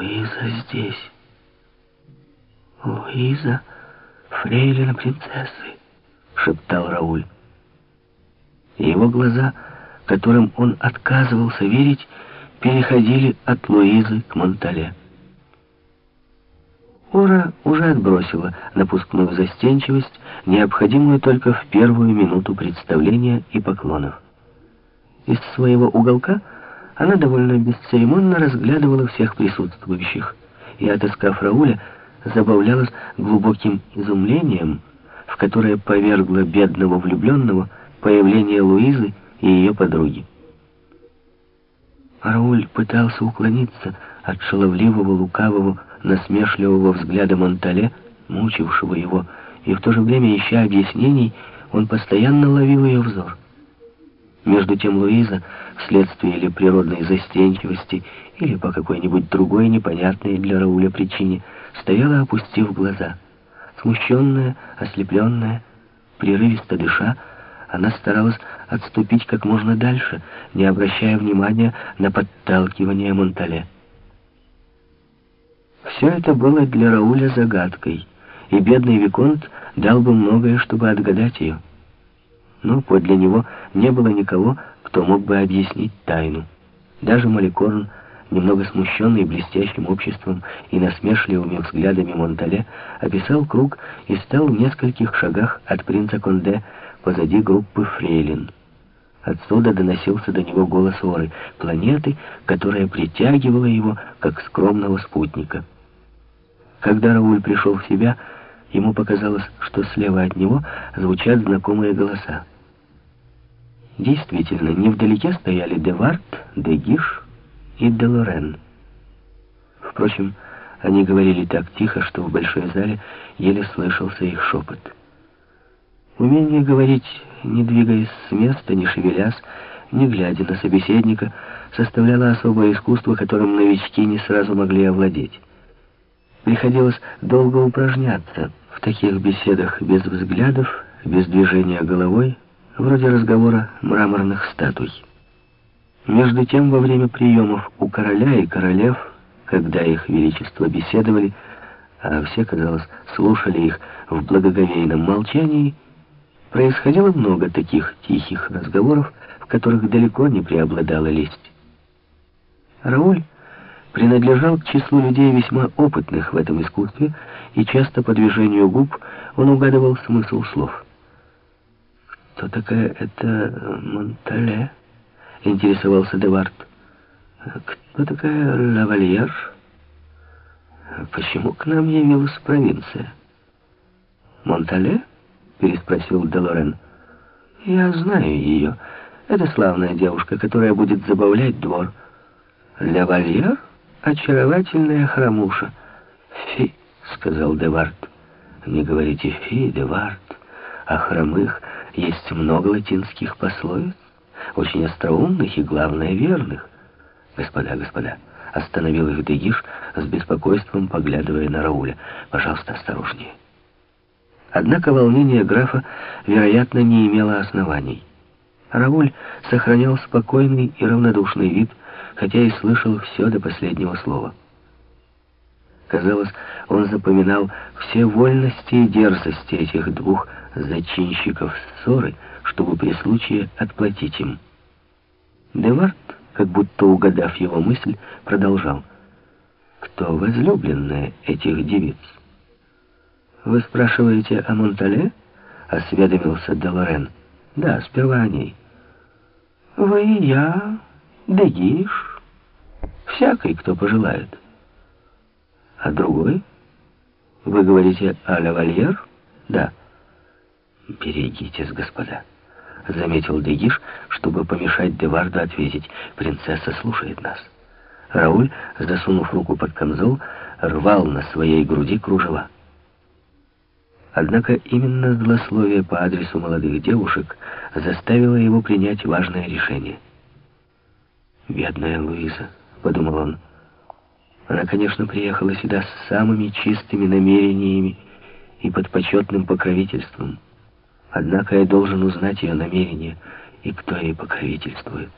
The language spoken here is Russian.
Луиза здесь. Луиза, фрейлина принцессы, шептал Рауль. Его глаза, которым он отказывался верить, переходили от Луизы к Монтале. Ора уже отбросила напускную застенчивость, необходимую только в первую минуту представления и поклонов. Из своего уголка она довольно бесцеремонно разглядывала всех присутствующих и, отыскав Рауля, забавлялась глубоким изумлением, в которое повергло бедного влюбленного появление Луизы и ее подруги. Рауль пытался уклониться от шаловливого, лукавого, насмешливого взгляда Монтале, мучившего его, и в то же время, ища объяснений, он постоянно ловил ее взор. Между тем Луиза, вследствие или природной застенчивости, или по какой-нибудь другой непонятной для Рауля причине, стояла, опустив глаза. Смущенная, ослепленная, прерывисто дыша, она старалась отступить как можно дальше, не обращая внимания на подталкивание Монтале. Все это было для Рауля загадкой, и бедный Виконт дал бы многое, чтобы отгадать ее. Но подле него не было никого, кто мог бы объяснить тайну. Даже Маликорн, немного смущенный блестящим обществом и насмешливыми взглядами Монтале, описал круг и стал в нескольких шагах от принца Конде позади группы фрейлин. Отсюда доносился до него голос Оры, планеты, которая притягивала его, как скромного спутника. Когда Рауль пришел в себя, ему показалось, что слева от него звучат знакомые голоса. Действительно, невдалеке стояли Девард, Дегиш и Делорен. Впрочем, они говорили так тихо, что в большой зале еле слышался их шепот. Умение говорить, не двигаясь с места, не шевелясь, не глядя на собеседника, составляло особое искусство, которым новички не сразу могли овладеть. Приходилось долго упражняться в таких беседах без взглядов, без движения головой, вроде разговора мраморных статуй. Между тем, во время приемов у короля и королев, когда их величество беседовали, а все, казалось, слушали их в благоговейном молчании, Происходило много таких тихих разговоров, в которых далеко не преобладала лесть. Рауль принадлежал к числу людей весьма опытных в этом искусстве, и часто по движению губ он угадывал смысл слов. «Кто такая эта Монтале?» — интересовался Девард. «Кто такая Лавальер? Почему к нам явилась провинция?» «Монтале?» переспросил Делорен. «Я знаю ее. Это славная девушка, которая будет забавлять двор. Лавальер — очаровательная хромуша». «Фи», — сказал Девард. «Не говорите фи, Девард. О хромых есть много латинских пословиц, очень остроумных и, главное, верных. Господа, господа». Остановил их Дегиш с беспокойством, поглядывая на Рауля. «Пожалуйста, осторожнее». Однако волнение графа, вероятно, не имело оснований. Рауль сохранял спокойный и равнодушный вид, хотя и слышал все до последнего слова. Казалось, он запоминал все вольности и дерзости этих двух зачинщиков ссоры, чтобы при случае отплатить им. Девард, как будто угадав его мысль, продолжал. «Кто возлюбленная этих девиц?» «Вы спрашиваете о Монтале?» — осведомился Делорен. «Да, сперва о ней». «Вы, я, Дегиш, всякий, кто пожелает». «А другой? Вы говорите о Лавальер?» «Да». «Берегитесь, господа», — заметил Дегиш, чтобы помешать Деварду ответить. «Принцесса слушает нас». Рауль, засунув руку под камзол, рвал на своей груди кружева. Однако именно злословие по адресу молодых девушек заставило его принять важное решение. «Бедная Луиза», — подумал он. Она, конечно, приехала сюда с самыми чистыми намерениями и под почетным покровительством. Однако я должен узнать ее намерения и кто ей покровительствует».